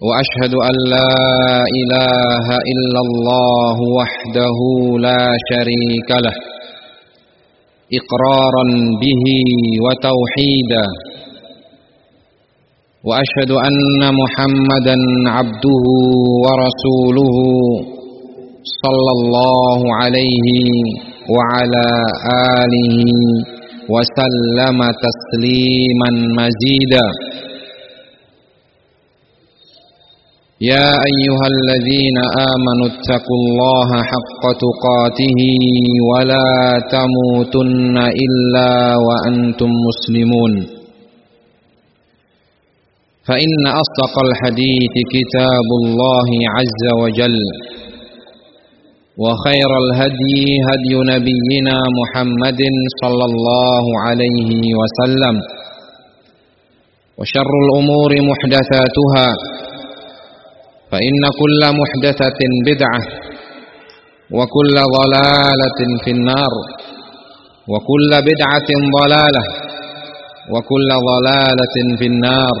وأشهد أن لا إله إلا الله وحده لا شريك له إقرارا به وتوحيدا. وأشهد أن محمدا عبده ورسوله صلى الله عليه وعلى آله وسلم تسليما مزيدا. يا أيها الذين آمنوا اتقوا الله حق تقاته ولا تموتن إلا وأنتم مسلمون. فإن أصدق الحديث كتاب الله عز وجل وخير الهدي هدي نبينا محمد صلى الله عليه وسلم وشر الأمور محدثاتها فإن كل محدثة بدعة وكل ضلالة في النار وكل بدعة ضلالة وكل ضلالة في النار.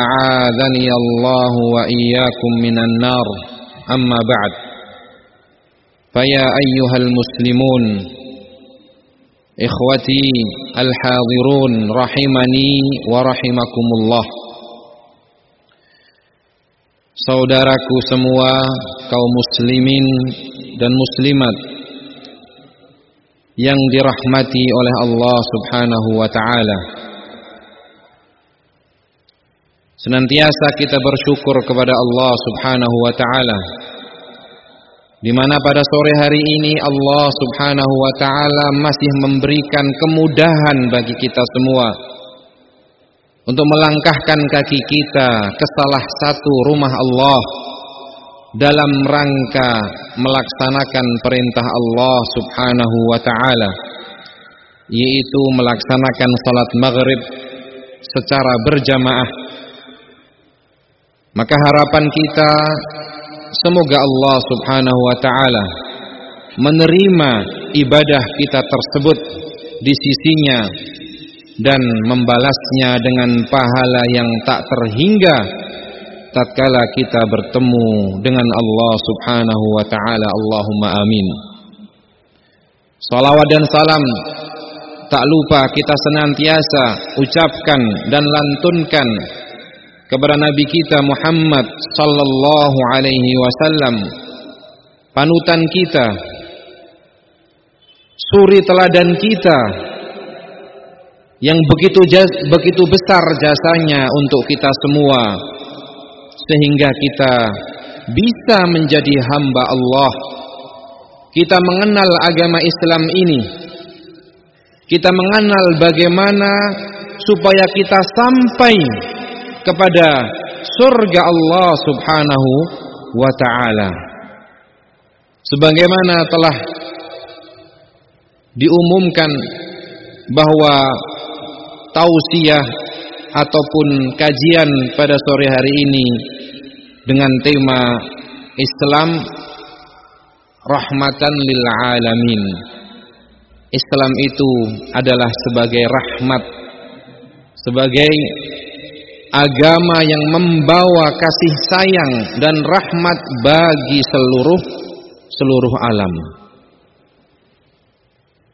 أعاذني الله وإياكم من النار. أما بعد فيا أيها المسلمون إخوتي الحاضرون رحمني ورحمكم الله. Saudaraku semua kaum muslimin dan muslimat yang dirahmati oleh Allah Subhanahu wa taala. Senantiasa kita bersyukur kepada Allah Subhanahu wa taala di mana pada sore hari ini Allah Subhanahu wa taala masih memberikan kemudahan bagi kita semua untuk melangkahkan kaki kita ke salah satu rumah Allah dalam rangka melaksanakan perintah Allah Subhanahu wa taala yaitu melaksanakan salat maghrib secara berjamaah. Maka harapan kita semoga Allah Subhanahu wa taala menerima ibadah kita tersebut di sisinya dan membalasnya dengan pahala yang tak terhingga. Tatkala kita bertemu dengan Allah Subhanahu wa taala Allahumma amin. Salawat dan salam tak lupa kita senantiasa ucapkan dan lantunkan kepada nabi kita Muhammad sallallahu alaihi wasallam. Panutan kita suri teladan kita yang begitu begitu besar jasanya untuk kita semua sehingga kita bisa menjadi hamba Allah. Kita mengenal agama Islam ini. Kita mengenal bagaimana supaya kita sampai kepada surga Allah Subhanahu wa taala. Sebagaimana telah diumumkan bahwa tausiah ataupun kajian pada sore hari ini dengan tema Islam rahmatan lil alamin. Islam itu adalah sebagai rahmat, sebagai agama yang membawa kasih sayang dan rahmat bagi seluruh seluruh alam.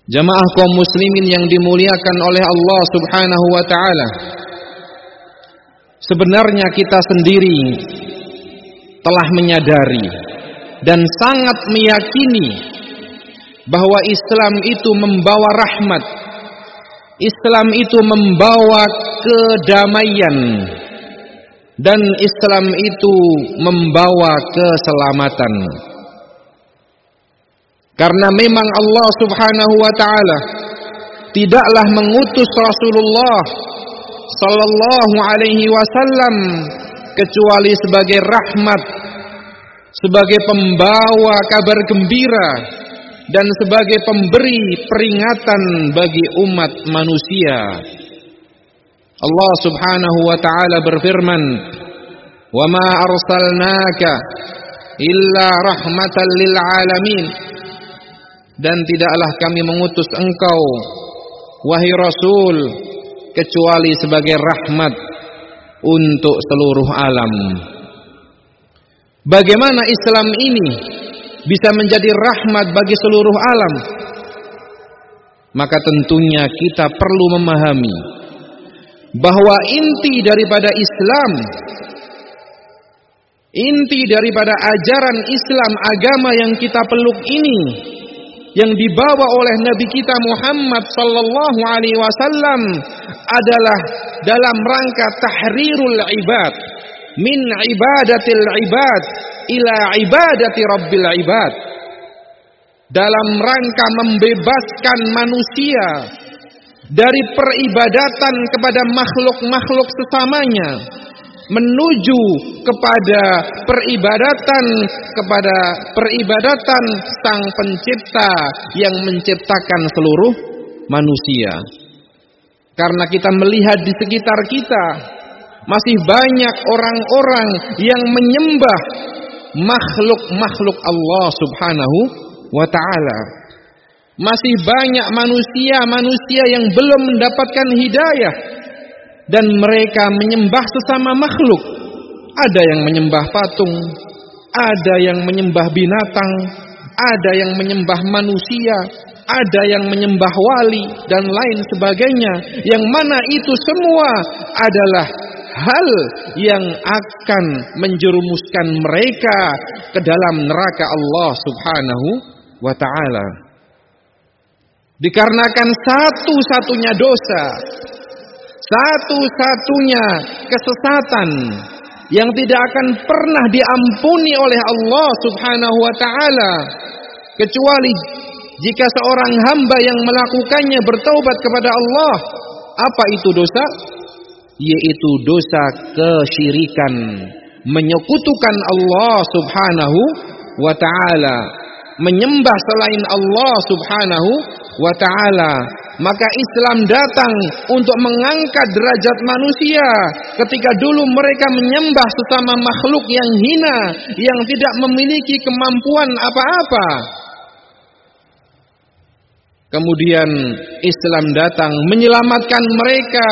Jamaah kaum muslimin yang dimuliakan oleh Allah Subhanahu wa taala. Sebenarnya kita sendiri telah menyadari dan sangat meyakini bahwa Islam itu membawa rahmat. Islam itu membawa kedamaian dan Islam itu membawa keselamatan. Karena memang Allah Subhanahu wa taala tidaklah mengutus Rasulullah sallallahu alaihi wasallam kecuali sebagai rahmat, sebagai pembawa kabar gembira dan sebagai pemberi peringatan bagi umat manusia. Allah Subhanahu wa taala berfirman, "Wa ma arsalnaka illa rahmatan lil alamin." Dan tidaklah kami mengutus engkau wahai Rasul kecuali sebagai rahmat untuk seluruh alam. Bagaimana Islam ini bisa menjadi rahmat bagi seluruh alam? Maka tentunya kita perlu memahami bahwa inti daripada Islam inti daripada ajaran Islam agama yang kita peluk ini yang dibawa oleh Nabi kita Muhammad sallallahu alaihi wasallam adalah dalam rangka tahrirul ibad min ibadatil ibad ila ibadati rabbil ibad. Dalam rangka membebaskan manusia dari peribadatan kepada makhluk-makhluk sesamanya menuju kepada peribadatan kepada peribadatan sang pencipta yang menciptakan seluruh manusia karena kita melihat di sekitar kita masih banyak orang-orang yang menyembah makhluk-makhluk Allah Subhanahu wa taala. Masih banyak manusia-manusia yang belum mendapatkan hidayah dan mereka menyembah sesama makhluk. Ada yang menyembah patung, ada yang menyembah binatang, ada yang menyembah manusia, ada yang menyembah wali dan lain sebagainya. Yang mana itu semua adalah hal yang akan menjerumuskan mereka ke dalam neraka Allah Subhanahu wa taala. Dikarenakan satu-satunya dosa, satu-satunya kesesatan yang tidak akan pernah diampuni oleh Allah Subhanahu wa taala kecuali jika seorang hamba yang melakukannya bertaubat kepada Allah. Apa itu dosa? yaitu dosa kesyirikan menyekutukan Allah Subhanahu wa taala menyembah selain Allah Subhanahu wa taala maka Islam datang untuk mengangkat derajat manusia ketika dulu mereka menyembah sesama makhluk yang hina yang tidak memiliki kemampuan apa-apa. Kemudian Islam datang menyelamatkan mereka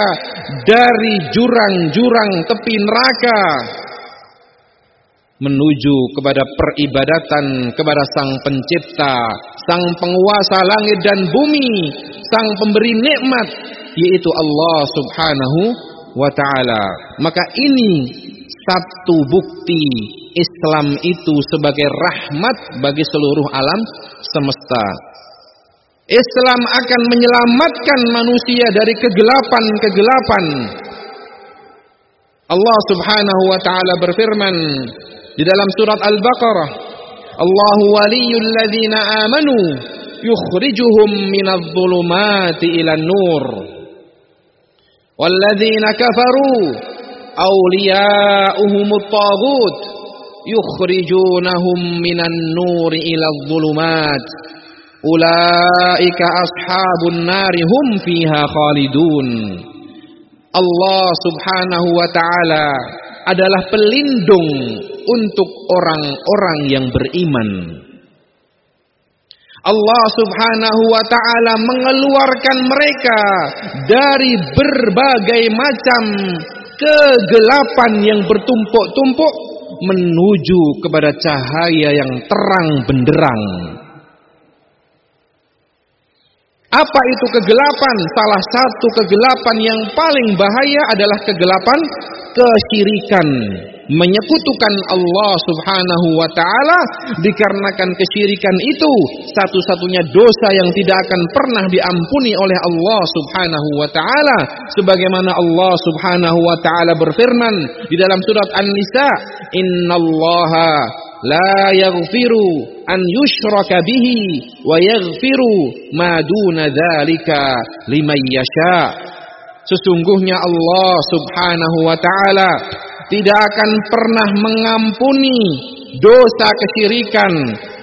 dari jurang-jurang tepi neraka menuju kepada peribadatan kepada Sang Pencipta, Sang Penguasa langit dan bumi, Sang Pemberi nikmat yaitu Allah Subhanahu wa taala. Maka ini satu bukti Islam itu sebagai rahmat bagi seluruh alam semesta. Islam akan menyelamatkan manusia dari kegelapan-kegelapan. Allah Subhanahu wa taala berfirman di dalam surat Al-Baqarah, الله ولي الذين آمنوا يخرجهم من الظلمات إلى النور. والذين كفروا أولياؤهم الطاغوت يخرجونهم من النور إلى الظلمات. أولئك أصحاب النار هم فيها خالدون. Allah subhanahu wa ta'ala adalah pelindung untuk orang-orang yang beriman. Allah Subhanahu wa taala mengeluarkan mereka dari berbagai macam kegelapan yang bertumpuk-tumpuk menuju kepada cahaya yang terang benderang. Apa itu kegelapan? Salah satu kegelapan yang paling bahaya adalah kegelapan kesyirikan. Menyekutukan Allah subhanahu wa ta'ala dikarenakan kesyirikan itu satu-satunya dosa yang tidak akan pernah diampuni oleh Allah subhanahu wa ta'ala. Sebagaimana Allah subhanahu wa ta'ala berfirman di dalam surat An-Nisa. Inna allaha la yaghfiru an yushraka bihi wa yaghfiru ma duna dzalika liman yasha. Sesungguhnya Allah Subhanahu wa taala tidak akan pernah mengampuni dosa kesyirikan,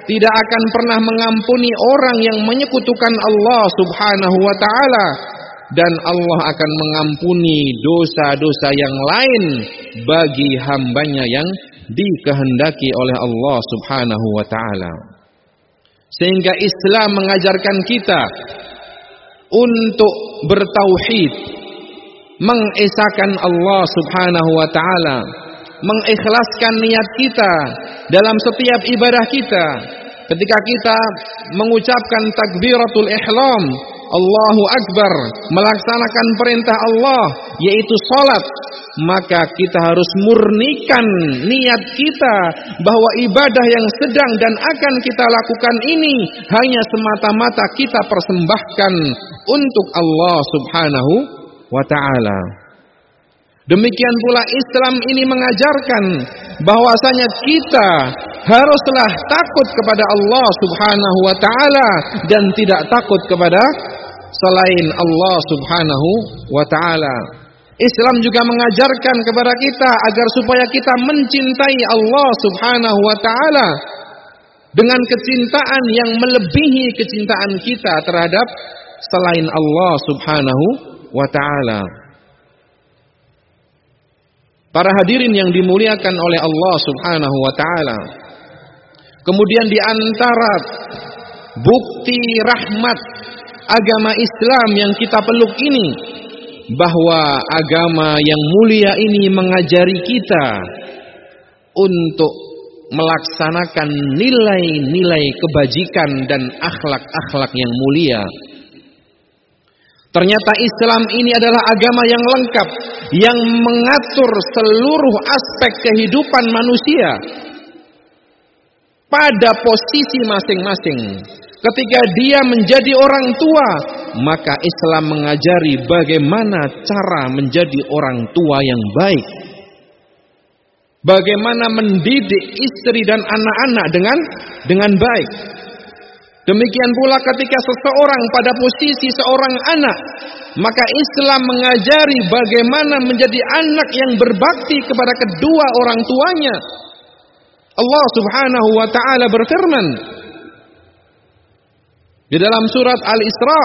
tidak akan pernah mengampuni orang yang menyekutukan Allah Subhanahu wa taala dan Allah akan mengampuni dosa-dosa yang lain bagi hambanya yang dikehendaki oleh Allah Subhanahu wa taala. Sehingga Islam mengajarkan kita untuk bertauhid, mengesahkan Allah Subhanahu wa taala, mengikhlaskan niat kita dalam setiap ibadah kita. Ketika kita mengucapkan takbiratul ihram, Allahu Akbar, melaksanakan perintah Allah yaitu salat, maka kita harus murnikan niat kita bahwa ibadah yang sedang dan akan kita lakukan ini hanya semata-mata kita persembahkan untuk Allah Subhanahu wa taala. Demikian pula Islam ini mengajarkan bahwasanya kita haruslah takut kepada Allah Subhanahu wa taala dan tidak takut kepada selain Allah Subhanahu wa taala. Islam juga mengajarkan kepada kita agar supaya kita mencintai Allah Subhanahu wa taala dengan kecintaan yang melebihi kecintaan kita terhadap selain Allah Subhanahu wa taala. Para hadirin yang dimuliakan oleh Allah Subhanahu wa taala. Kemudian di antara bukti rahmat agama Islam yang kita peluk ini bahwa agama yang mulia ini mengajari kita untuk melaksanakan nilai-nilai kebajikan dan akhlak-akhlak yang mulia. Ternyata Islam ini adalah agama yang lengkap yang mengatur seluruh aspek kehidupan manusia pada posisi masing-masing. Ketika dia menjadi orang tua, maka Islam mengajari bagaimana cara menjadi orang tua yang baik. Bagaimana mendidik istri dan anak-anak dengan dengan baik. Demikian pula ketika seseorang pada posisi seorang anak, maka Islam mengajari bagaimana menjadi anak yang berbakti kepada kedua orang tuanya. Allah Subhanahu wa taala berfirman, di dalam surat Al-Isra,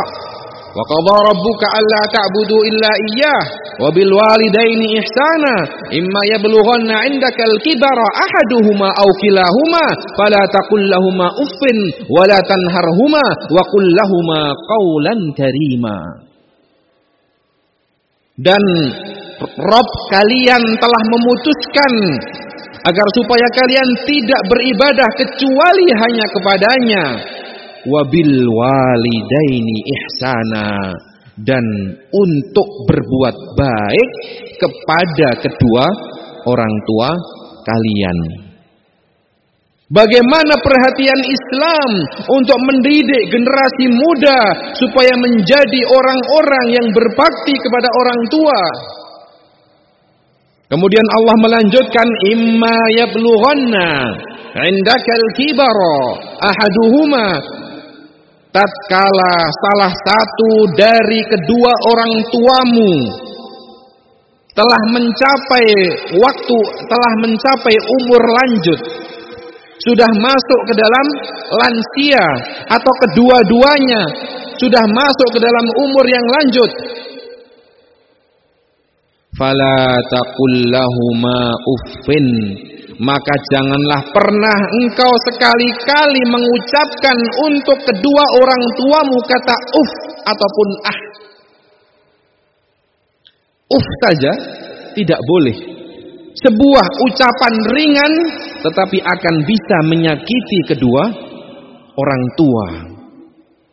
"Wa qadha rabbuka alla ta'budu illa iyyah. Wa bil walidaini ihsana. Imma yablughanna 'indaka al-kibara ahaduhuma aw kilahuma. Fala taqul lahumā uffin wa la tanharhuma wa qul lahumā qawlan karīmā." Dan Rob kalian telah memutuskan agar supaya kalian tidak beribadah kecuali hanya kepadanya wabil walidaini ihsana dan untuk berbuat baik kepada kedua orang tua kalian. Bagaimana perhatian Islam untuk mendidik generasi muda supaya menjadi orang-orang yang berbakti kepada orang tua? Kemudian Allah melanjutkan imma yablughanna indakal kibara ahaduhuma tatkala salah satu dari kedua orang tuamu telah mencapai waktu telah mencapai umur lanjut sudah masuk ke dalam lansia atau kedua-duanya sudah masuk ke dalam umur yang lanjut fala taqul uffin maka janganlah pernah engkau sekali-kali mengucapkan untuk kedua orang tuamu kata uf ataupun ah. Uf saja tidak boleh. Sebuah ucapan ringan tetapi akan bisa menyakiti kedua orang tua.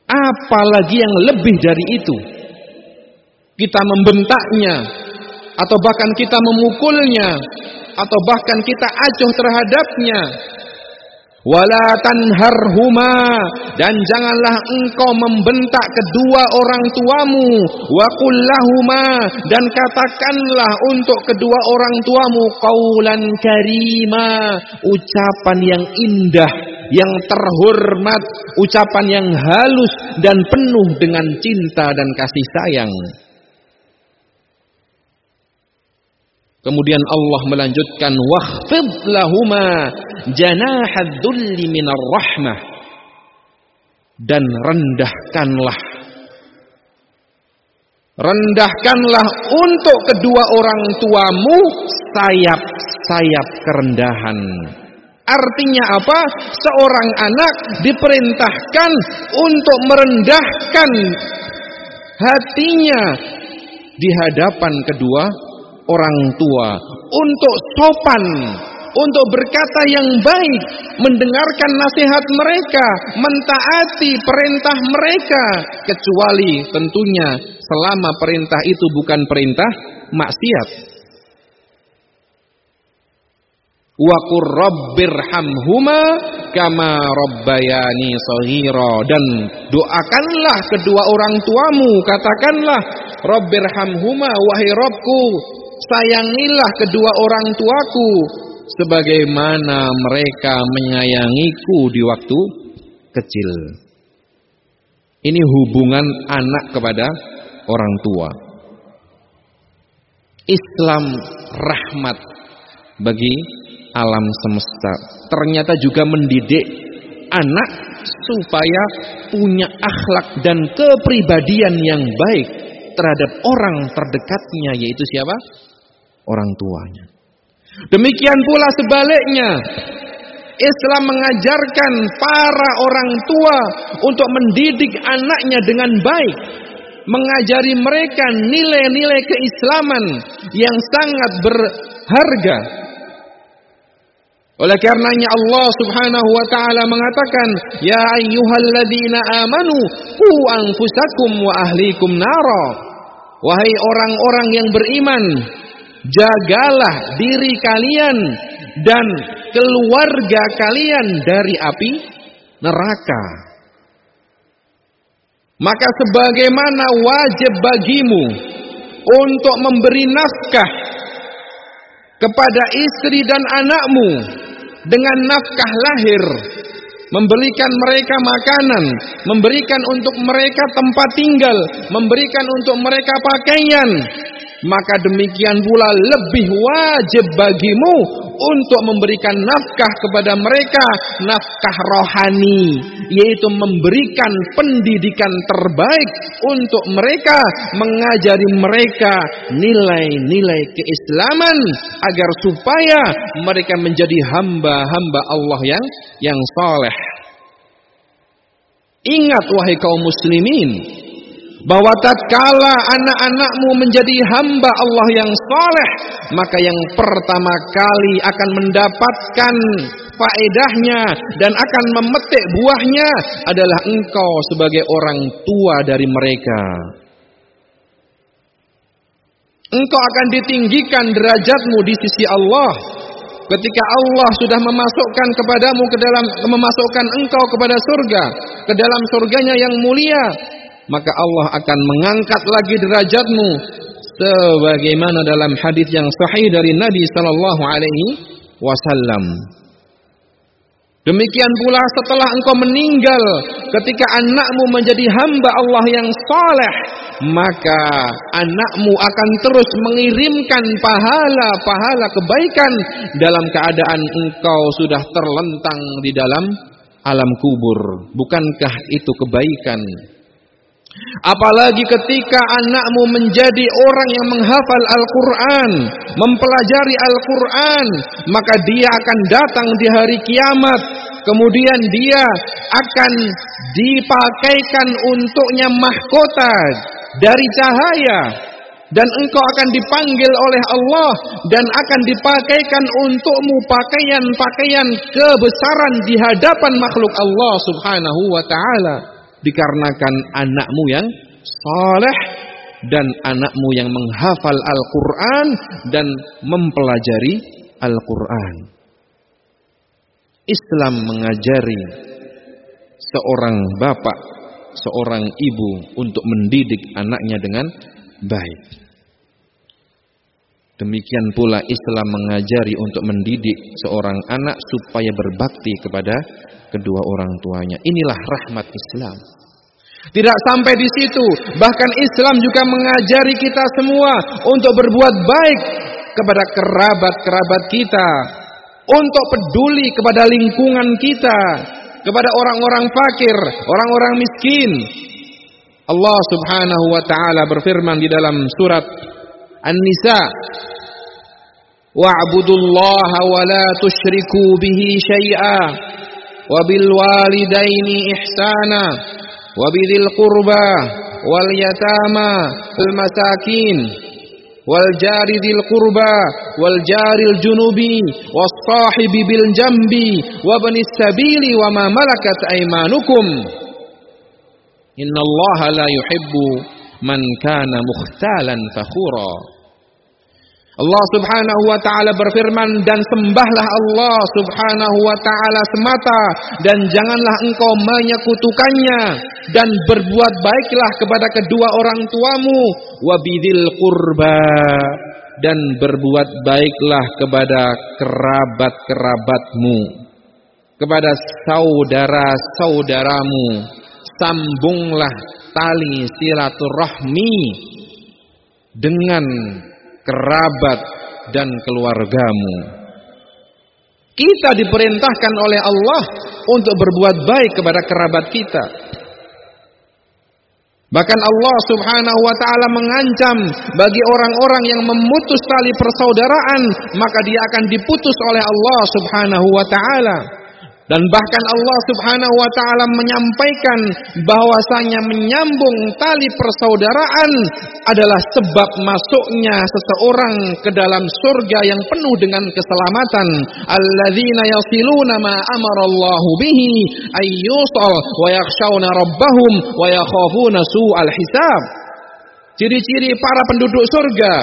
Apalagi yang lebih dari itu. Kita membentaknya atau bahkan kita memukulnya atau bahkan kita acuh terhadapnya. Wala tanharhuma dan janganlah engkau membentak kedua orang tuamu. Wa kullahuma dan katakanlah untuk kedua orang tuamu qaulan karima ucapan yang indah yang terhormat ucapan yang halus dan penuh dengan cinta dan kasih sayang Kemudian Allah melanjutkan wakhfid lahuma janahad dhulli minar rahmah. Dan rendahkanlah. Rendahkanlah untuk kedua orang tuamu sayap-sayap kerendahan. Artinya apa? Seorang anak diperintahkan untuk merendahkan hatinya di hadapan kedua orang tua. Untuk sopan untuk berkata yang baik mendengarkan nasihat mereka mentaati perintah mereka. Kecuali tentunya selama perintah itu bukan perintah maksiat. Wa qur rabbirhamhuma kama rabbayani shaghira dan doakanlah kedua orang tuamu katakanlah rabbirhamhuma wahai Rabbku sayangilah kedua orang tuaku sebagaimana mereka menyayangiku di waktu kecil. Ini hubungan anak kepada orang tua. Islam rahmat bagi alam semesta. Ternyata juga mendidik anak supaya punya akhlak dan kepribadian yang baik terhadap orang terdekatnya yaitu siapa? Orang tuanya. Demikian pula sebaliknya. Islam mengajarkan para orang tua untuk mendidik anaknya dengan baik, mengajari mereka nilai-nilai keislaman yang sangat berharga oleh karenanya Allah Subhanahu wa taala mengatakan, "Ya ayyuhalladzina amanu qu anfusakum wa ahlikum nara." Wahai orang-orang yang beriman, jagalah diri kalian dan keluarga kalian dari api neraka. Maka sebagaimana wajib bagimu untuk memberi nafkah kepada istri dan anakmu dengan nafkah lahir, memberikan mereka makanan, memberikan untuk mereka tempat tinggal, memberikan untuk mereka pakaian, maka demikian pula lebih wajib bagimu untuk memberikan nafkah kepada mereka, nafkah rohani, yaitu memberikan pendidikan terbaik untuk mereka, mengajari mereka nilai-nilai keislaman agar supaya mereka menjadi hamba-hamba Allah yang yang saleh. Ingat wahai kaum muslimin, bahwa tatkala anak-anakmu menjadi hamba Allah yang soleh, maka yang pertama kali akan mendapatkan faedahnya dan akan memetik buahnya adalah engkau sebagai orang tua dari mereka. Engkau akan ditinggikan derajatmu di sisi Allah ketika Allah sudah memasukkan kepadamu ke dalam memasukkan engkau kepada surga, ke dalam surganya yang mulia maka Allah akan mengangkat lagi derajatmu sebagaimana dalam hadis yang sahih dari Nabi sallallahu alaihi wasallam. Demikian pula setelah engkau meninggal ketika anakmu menjadi hamba Allah yang saleh, maka anakmu akan terus mengirimkan pahala-pahala kebaikan dalam keadaan engkau sudah terlentang di dalam alam kubur. Bukankah itu kebaikan? Apalagi ketika anakmu menjadi orang yang menghafal Al-Quran, mempelajari Al-Quran, maka dia akan datang di hari kiamat. Kemudian dia akan dipakaikan untuknya mahkota dari cahaya. Dan engkau akan dipanggil oleh Allah dan akan dipakaikan untukmu pakaian-pakaian kebesaran di hadapan makhluk Allah subhanahu wa ta'ala dikarenakan anakmu yang saleh dan anakmu yang menghafal Al-Quran dan mempelajari Al-Quran. Islam mengajari seorang bapak, seorang ibu untuk mendidik anaknya dengan baik. Demikian pula Islam mengajari untuk mendidik seorang anak supaya berbakti kepada kedua orang tuanya. Inilah rahmat Islam. Tidak sampai di situ, bahkan Islam juga mengajari kita semua untuk berbuat baik kepada kerabat-kerabat kita, untuk peduli kepada lingkungan kita, kepada orang-orang fakir, orang-orang miskin. Allah Subhanahu wa taala berfirman di dalam surat An-Nisa Wa'budullaha wa la tusyriku bihi syai'a wa bil walidaini ihsana wa bidhil qurba wal yatama wal masakin wal jari dzil qurba wal jaril junubi was sahibi bil jambi wa banis sabili wa Allah Subhanahu wa taala berfirman dan sembahlah Allah Subhanahu wa taala semata dan janganlah engkau menyekutukannya dan berbuat baiklah kepada kedua orang tuamu wabidil qurba dan berbuat baiklah kepada kerabat-kerabatmu kepada saudara-saudaramu. Sambunglah tali silaturahmi dengan kerabat dan keluargamu. Kita diperintahkan oleh Allah untuk berbuat baik kepada kerabat kita. Bahkan Allah Subhanahu wa taala mengancam bagi orang-orang yang memutus tali persaudaraan, maka dia akan diputus oleh Allah Subhanahu wa taala. Dan bahkan Allah Subhanahu wa taala menyampaikan bahwasanya menyambung tali persaudaraan adalah sebab masuknya seseorang ke dalam surga yang penuh dengan keselamatan. Alladzina yasiluna ma amarallahu bihi ayyusal wa yakhshawna rabbahum wa yakhafuna su'al hisab. Ciri-ciri para penduduk surga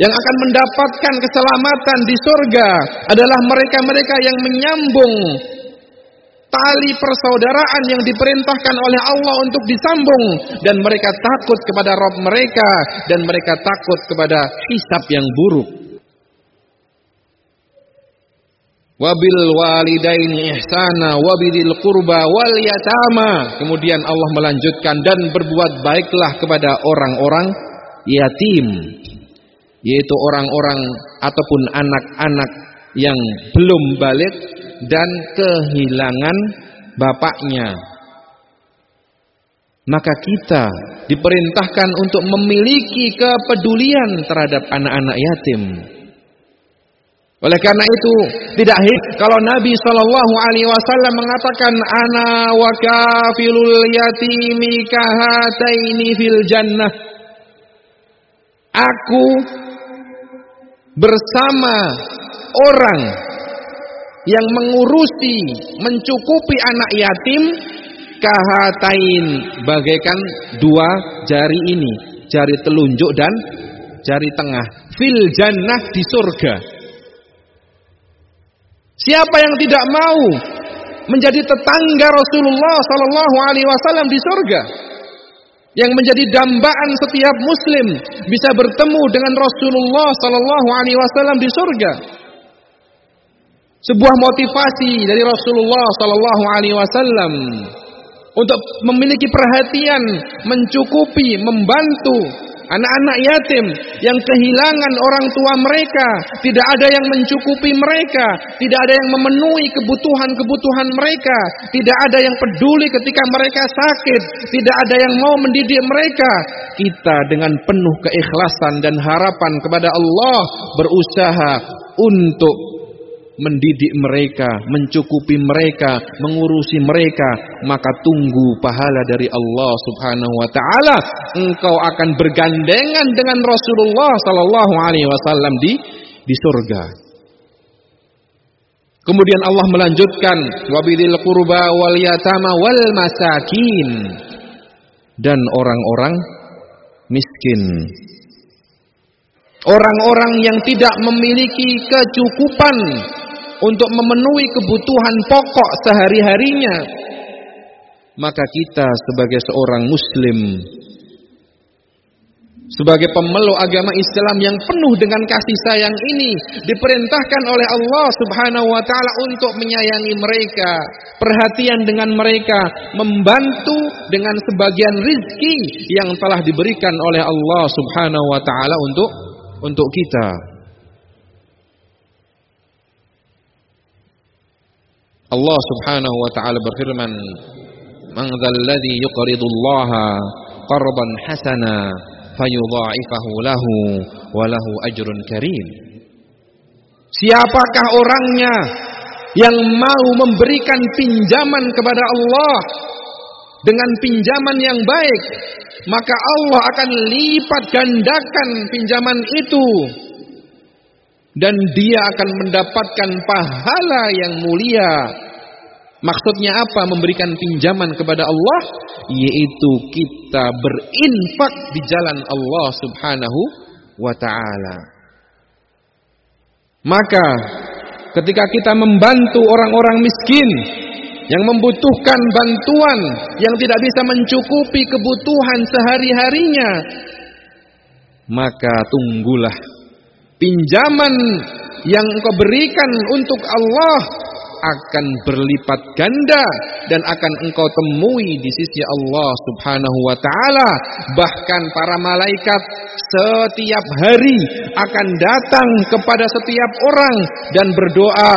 yang akan mendapatkan keselamatan di surga adalah mereka-mereka yang menyambung tali persaudaraan yang diperintahkan oleh Allah untuk disambung dan mereka takut kepada Rob mereka dan mereka takut kepada hisab yang buruk. Wabil walidaini ihsana wabidil qurba wal yatama. Kemudian Allah melanjutkan dan berbuat baiklah kepada orang-orang yatim yaitu orang-orang ataupun anak-anak yang belum balik dan kehilangan bapaknya. Maka kita diperintahkan untuk memiliki kepedulian terhadap anak-anak yatim. Oleh karena itu tidak hit kalau Nabi Shallallahu Alaihi Wasallam mengatakan ana wa kafilul yatimi kahataini fil jannah. Aku bersama orang yang mengurusi, mencukupi anak yatim kahatain bagaikan dua jari ini, jari telunjuk dan jari tengah fil jannah di surga. Siapa yang tidak mau menjadi tetangga Rasulullah sallallahu alaihi wasallam di surga? Yang menjadi dambaan setiap muslim bisa bertemu dengan Rasulullah sallallahu alaihi wasallam di surga sebuah motivasi dari Rasulullah sallallahu alaihi wasallam untuk memiliki perhatian, mencukupi, membantu anak-anak yatim yang kehilangan orang tua mereka, tidak ada yang mencukupi mereka, tidak ada yang memenuhi kebutuhan-kebutuhan mereka, tidak ada yang peduli ketika mereka sakit, tidak ada yang mau mendidik mereka. Kita dengan penuh keikhlasan dan harapan kepada Allah berusaha untuk mendidik mereka, mencukupi mereka, mengurusi mereka, maka tunggu pahala dari Allah Subhanahu wa taala. Engkau akan bergandengan dengan Rasulullah sallallahu alaihi wasallam di di surga. Kemudian Allah melanjutkan wabidil qurba wal yatama wal masakin dan orang-orang miskin. Orang-orang yang tidak memiliki kecukupan untuk memenuhi kebutuhan pokok sehari-harinya, maka kita sebagai seorang muslim sebagai pemeluk agama Islam yang penuh dengan kasih sayang ini diperintahkan oleh Allah Subhanahu wa taala untuk menyayangi mereka, perhatian dengan mereka, membantu dengan sebagian rizki yang telah diberikan oleh Allah Subhanahu wa taala untuk untuk kita. Allah Subhanahu wa taala berfirman, "Man dzalladzi yuqridullaha qardan hasana fayudha'ifahu lahu wa lahu ajrun karim." Siapakah orangnya yang mau memberikan pinjaman kepada Allah dengan pinjaman yang baik, maka Allah akan lipat gandakan pinjaman itu dan dia akan mendapatkan pahala yang mulia. Maksudnya apa memberikan pinjaman kepada Allah? Yaitu kita berinfak di jalan Allah subhanahu wa ta'ala. Maka ketika kita membantu orang-orang miskin yang membutuhkan bantuan yang tidak bisa mencukupi kebutuhan sehari-harinya, maka tunggulah pinjaman yang engkau berikan untuk Allah akan berlipat ganda dan akan engkau temui di sisi Allah Subhanahu wa taala. Bahkan para malaikat setiap hari akan datang kepada setiap orang dan berdoa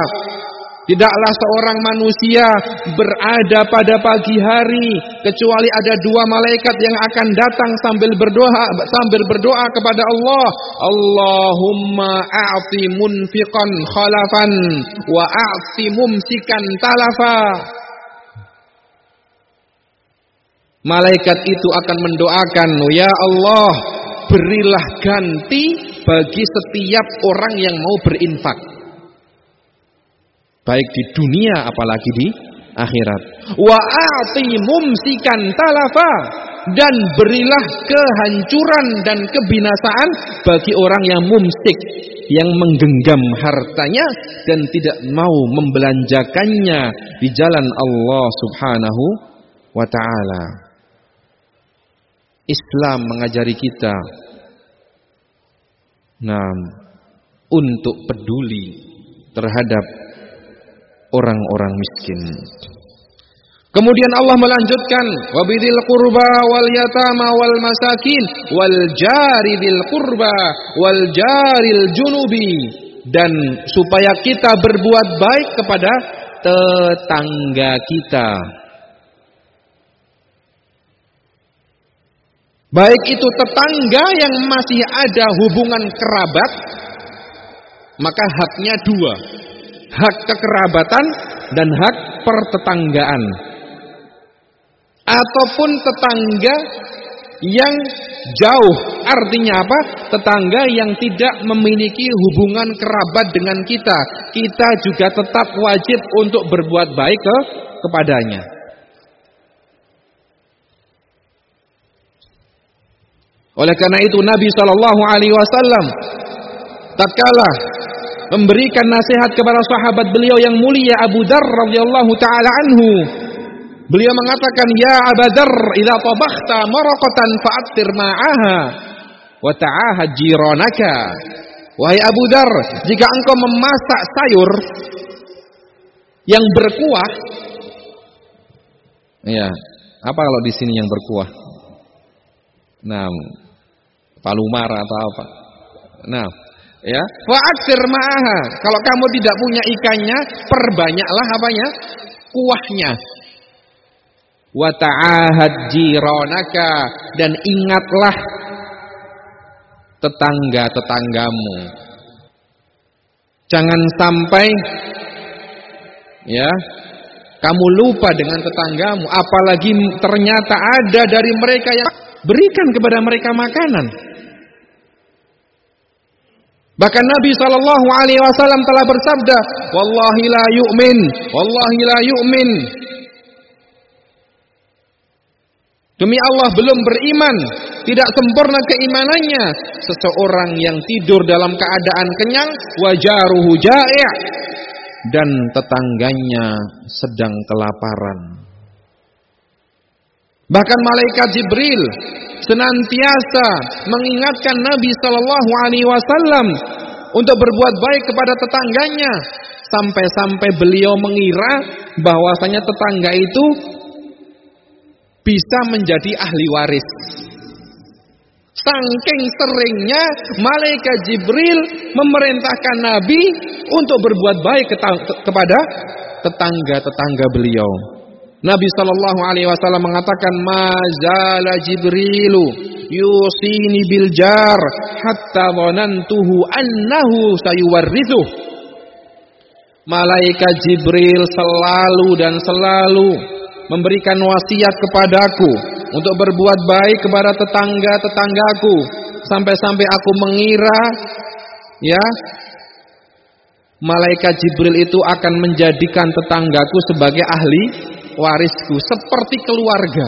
Tidaklah seorang manusia berada pada pagi hari kecuali ada dua malaikat yang akan datang sambil berdoa sambil berdoa kepada Allah, Allahumma a'ti munfiqan khalafan wa a'ti mumsikan talafa. Malaikat itu akan mendoakan, "Ya Allah, berilah ganti bagi setiap orang yang mau berinfak." Baik di dunia apalagi di akhirat. Wa a'ti mumsikan talafa dan berilah kehancuran dan kebinasaan bagi orang yang mumsik yang menggenggam hartanya dan tidak mau membelanjakannya di jalan Allah Subhanahu wa taala. Islam mengajari kita nah untuk peduli terhadap orang-orang miskin. Kemudian Allah melanjutkan wabidil qurba wal yatama wal masakin wal jari bil qurba wal jaril junubi dan supaya kita berbuat baik kepada tetangga kita. Baik itu tetangga yang masih ada hubungan kerabat maka haknya dua hak kekerabatan dan hak pertetanggaan. Ataupun tetangga yang jauh. Artinya apa? Tetangga yang tidak memiliki hubungan kerabat dengan kita. Kita juga tetap wajib untuk berbuat baik ke kepadanya. Oleh karena itu Nabi Shallallahu Alaihi Wasallam tatkala memberikan nasihat kepada sahabat beliau yang mulia Abu Dar radhiyallahu taala anhu. Beliau mengatakan, "Ya Abu Dar, idza tabakhta maraqatan fa'attir ma'aha wa ta'ahad jiranaka." Wahai Abu Dar, jika engkau memasak sayur yang berkuah, ya, apa kalau di sini yang berkuah? Nah, palumar atau apa? Nah, Ya, fa'aksir ma'aha. Kalau kamu tidak punya ikannya, perbanyaklah apanya? Kuahnya. Wa ta'ahad jiranaka dan ingatlah tetangga-tetanggamu. Jangan sampai ya kamu lupa dengan tetanggamu, apalagi ternyata ada dari mereka yang berikan kepada mereka makanan. Bahkan Nabi Shallallahu Alaihi Wasallam telah bersabda, "Wallahi la yu'min, wallahi la yu'min." Demi Allah belum beriman, tidak sempurna keimanannya seseorang yang tidur dalam keadaan kenyang, wajaruhu ja'i' dan tetangganya sedang kelaparan. Bahkan malaikat Jibril senantiasa mengingatkan Nabi Shallallahu Alaihi Wasallam untuk berbuat baik kepada tetangganya sampai-sampai beliau mengira bahwasanya tetangga itu bisa menjadi ahli waris. Saking seringnya malaikat Jibril memerintahkan Nabi untuk berbuat baik kepada tetangga-tetangga beliau. Nabi sallallahu alaihi wasallam mengatakan mazala Jibrilu yusini bil jar hatta dhanantuhu annahu. Malaikat Jibril selalu dan selalu memberikan wasiat kepadaku untuk berbuat baik kepada tetangga-tetanggaku sampai-sampai aku mengira ya malaikat Jibril itu akan menjadikan tetanggaku sebagai ahli warisku seperti keluarga.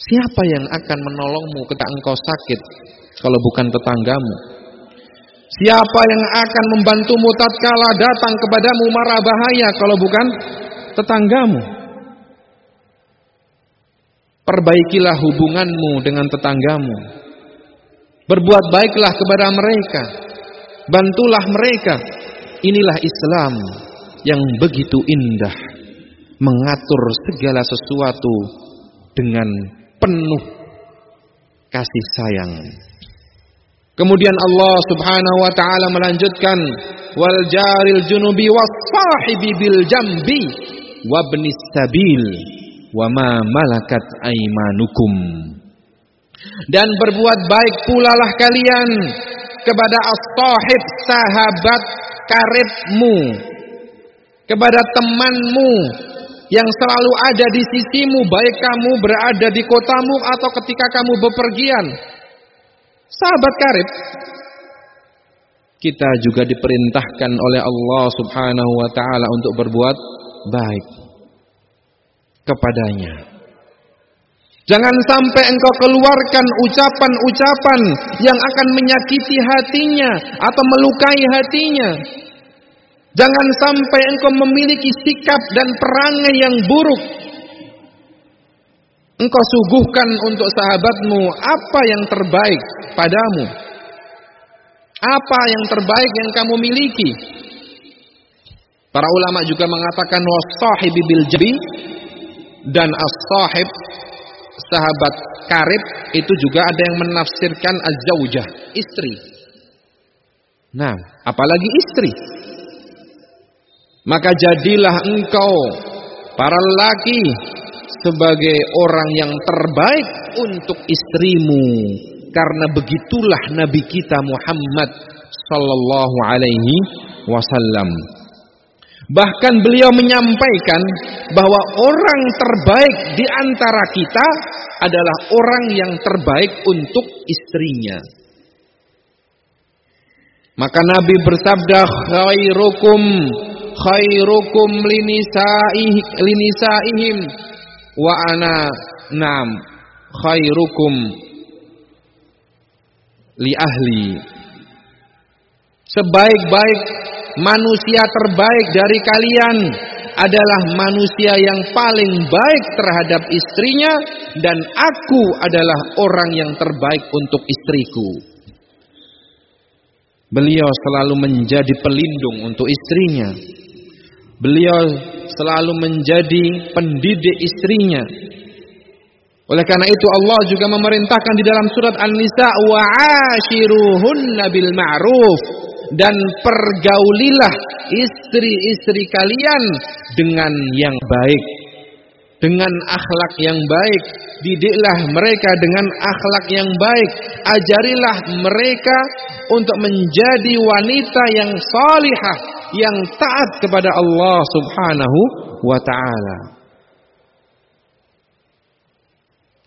Siapa yang akan menolongmu ketika engkau sakit kalau bukan tetanggamu? Siapa yang akan membantumu tatkala datang kepadamu marah bahaya kalau bukan tetanggamu? Perbaikilah hubunganmu dengan tetanggamu. Berbuat baiklah kepada mereka. Bantulah mereka. Inilah Islam yang begitu indah. Mengatur segala sesuatu dengan penuh kasih sayang. Kemudian Allah Subhanahu wa taala melanjutkan wal jaril junubi was bil jambi wabnis sabil wa ma malakat aimanukum dan berbuat baik pula lah kalian kepada as-sahib sahabat karibmu kepada temanmu yang selalu ada di sisimu baik kamu berada di kotamu atau ketika kamu bepergian sahabat karib kita juga diperintahkan oleh Allah Subhanahu wa taala untuk berbuat baik kepadanya. Jangan sampai engkau keluarkan ucapan-ucapan yang akan menyakiti hatinya atau melukai hatinya. Jangan sampai engkau memiliki sikap dan perangai yang buruk. Engkau suguhkan untuk sahabatmu apa yang terbaik padamu. Apa yang terbaik yang kamu miliki. Para ulama juga mengatakan wasahibi bil jabi dan as-sahib sahabat karib itu juga ada yang menafsirkan az-zaujah, istri. Nah, apalagi istri. Maka jadilah engkau para lelaki sebagai orang yang terbaik untuk istrimu karena begitulah nabi kita Muhammad sallallahu alaihi wasallam. Bahkan beliau menyampaikan bahwa orang terbaik di antara kita adalah orang yang terbaik untuk istrinya. Maka Nabi bersabda khairukum khairukum linisaih linisaihim wa ana nam khairukum li ahli. Sebaik-baik manusia terbaik dari kalian adalah manusia yang paling baik terhadap istrinya dan aku adalah orang yang terbaik untuk istriku. Beliau selalu menjadi pelindung untuk istrinya. Beliau selalu menjadi pendidik istrinya. Oleh karena itu Allah juga memerintahkan di dalam surat An-Nisa wa ashiruhunna bil ma'ruf. Dan pergaulilah istri-istri kalian dengan yang baik. Dengan akhlak yang baik. Didiklah mereka dengan akhlak yang baik. Ajarilah mereka untuk menjadi wanita yang salihah yang taat kepada Allah Subhanahu wa taala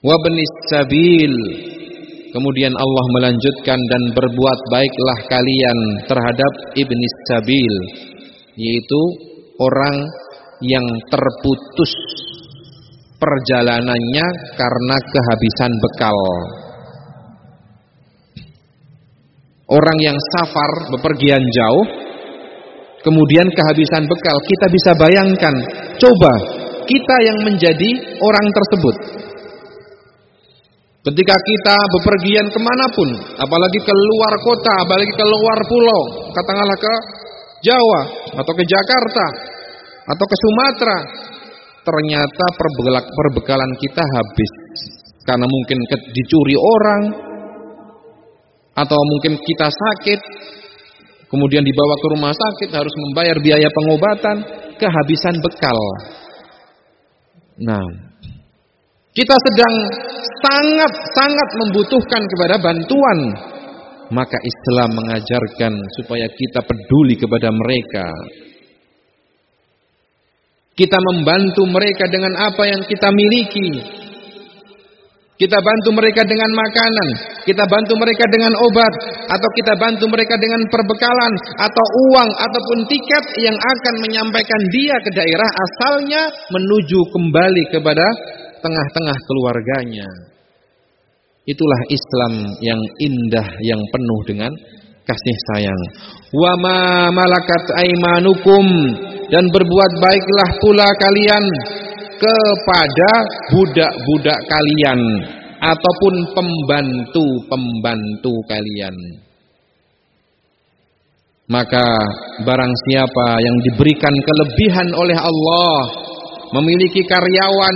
wa sabil Kemudian Allah melanjutkan dan berbuat baiklah kalian terhadap ibni sabil yaitu orang yang terputus perjalanannya karena kehabisan bekal. Orang yang safar bepergian jauh kemudian kehabisan bekal, kita bisa bayangkan, coba kita yang menjadi orang tersebut. Ketika kita bepergian ke mana pun, apalagi ke luar kota, apalagi ke luar pulau, katakanlah ke Jawa atau ke Jakarta atau ke Sumatera, ternyata perbekalan kita habis. Karena mungkin dicuri orang atau mungkin kita sakit, kemudian dibawa ke rumah sakit harus membayar biaya pengobatan, kehabisan bekal. Nah, kita sedang sangat-sangat membutuhkan kepada bantuan. Maka Islam mengajarkan supaya kita peduli kepada mereka. Kita membantu mereka dengan apa yang kita miliki. Kita bantu mereka dengan makanan, kita bantu mereka dengan obat, atau kita bantu mereka dengan perbekalan, atau uang, ataupun tiket yang akan menyampaikan dia ke daerah asalnya menuju kembali kepada tengah-tengah keluarganya. Itulah Islam yang indah, yang penuh dengan kasih sayang. Wa ma malakat aimanukum dan berbuat baiklah pula kalian kepada budak-budak kalian ataupun pembantu-pembantu kalian. Maka barang siapa yang diberikan kelebihan oleh Allah, memiliki karyawan,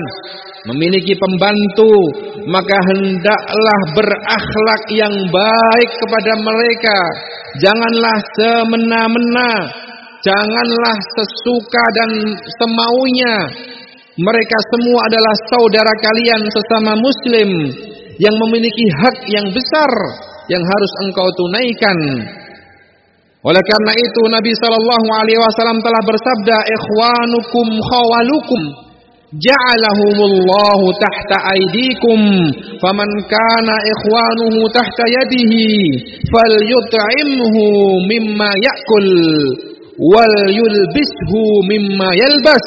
memiliki pembantu, maka hendaklah berakhlak yang baik kepada mereka. Janganlah semena-mena, janganlah sesuka dan semaunya, mereka semua adalah saudara kalian sesama muslim yang memiliki hak yang besar yang harus engkau tunaikan. Oleh karena itu Nabi sallallahu alaihi wasallam telah bersabda ikhwanukum khawalukum. Ja'alahumullahu tahta aydikum. Faman kana ikhwanuhu tahta yadihi falyut'imhu mimma ya'kul wal yulbishu mimma yalbas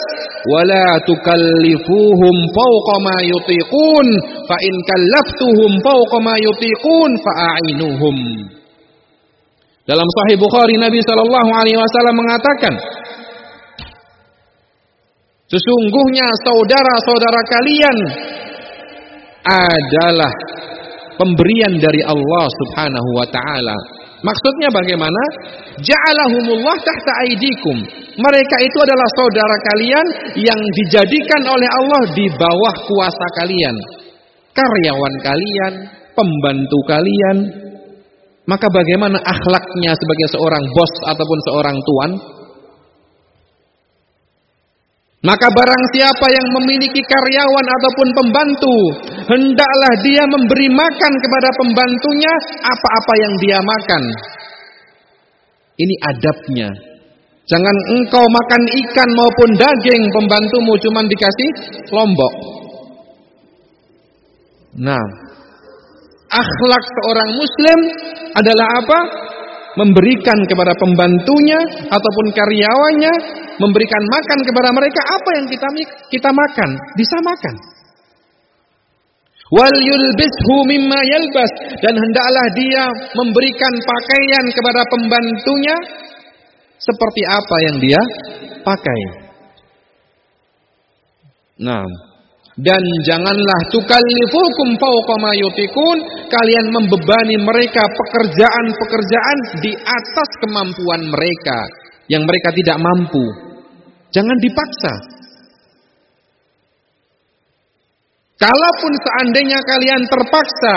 wala tukallifuhum fawqa ma yutiqun fa in kallaftuhum fawqa ma yutiqun fa'ainuhum dalam sahih Bukhari Nabi sallallahu alaihi wasallam mengatakan Sesungguhnya saudara-saudara kalian adalah pemberian dari Allah Subhanahu wa taala Maksudnya bagaimana? Ja'alahumullah tahta aidikum. Mereka itu adalah saudara kalian yang dijadikan oleh Allah di bawah kuasa kalian. Karyawan kalian, pembantu kalian. Maka bagaimana akhlaknya sebagai seorang bos ataupun seorang tuan? Maka barang siapa yang memiliki karyawan ataupun pembantu, hendaklah dia memberi makan kepada pembantunya apa-apa yang dia makan. Ini adabnya. Jangan engkau makan ikan maupun daging pembantumu cuma dikasih lombok. Nah, akhlak seorang muslim adalah apa? Memberikan kepada pembantunya ataupun karyawannya memberikan makan kepada mereka apa yang kita kita makan, disamakan. Wal yulbishu mimma yalbas dan hendaklah dia memberikan pakaian kepada pembantunya seperti apa yang dia pakai. Nah, dan janganlah tukallifukum fawqa ma yutikun kalian membebani mereka pekerjaan-pekerjaan di atas kemampuan mereka yang mereka tidak mampu. Jangan dipaksa. Kalaupun seandainya kalian terpaksa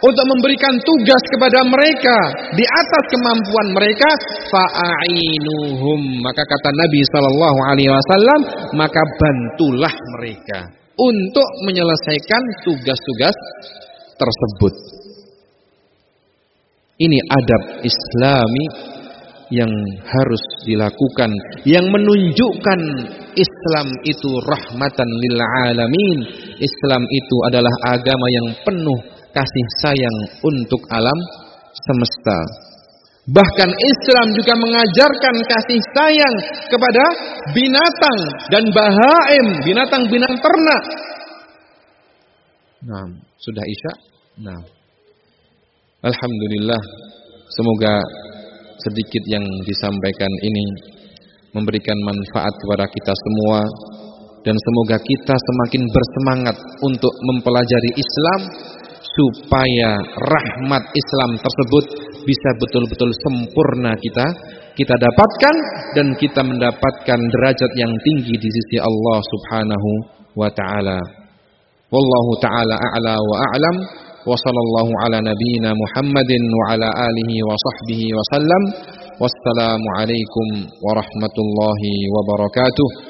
untuk memberikan tugas kepada mereka di atas kemampuan mereka, fa'ainuhum. Maka kata Nabi sallallahu alaihi wasallam, maka bantulah mereka untuk menyelesaikan tugas-tugas tersebut. Ini adab Islami yang harus dilakukan yang menunjukkan Islam itu rahmatan lil alamin Islam itu adalah agama yang penuh kasih sayang untuk alam semesta. Bahkan Islam juga mengajarkan kasih sayang kepada binatang dan bahaim binatang-binatang ternak. Nah sudah isya? Nah. Alhamdulillah semoga sedikit yang disampaikan ini memberikan manfaat kepada kita semua dan semoga kita semakin bersemangat untuk mempelajari Islam supaya rahmat Islam tersebut bisa betul-betul sempurna kita kita dapatkan dan kita mendapatkan derajat yang tinggi di sisi Allah Subhanahu wa taala. Wallahu taala a'la wa a'lam wa sallallahu ala nabiyyina Muhammadin wa ala alihi wa sahbihi wa sallam. Wassalamu alaikum warahmatullahi wabarakatuh.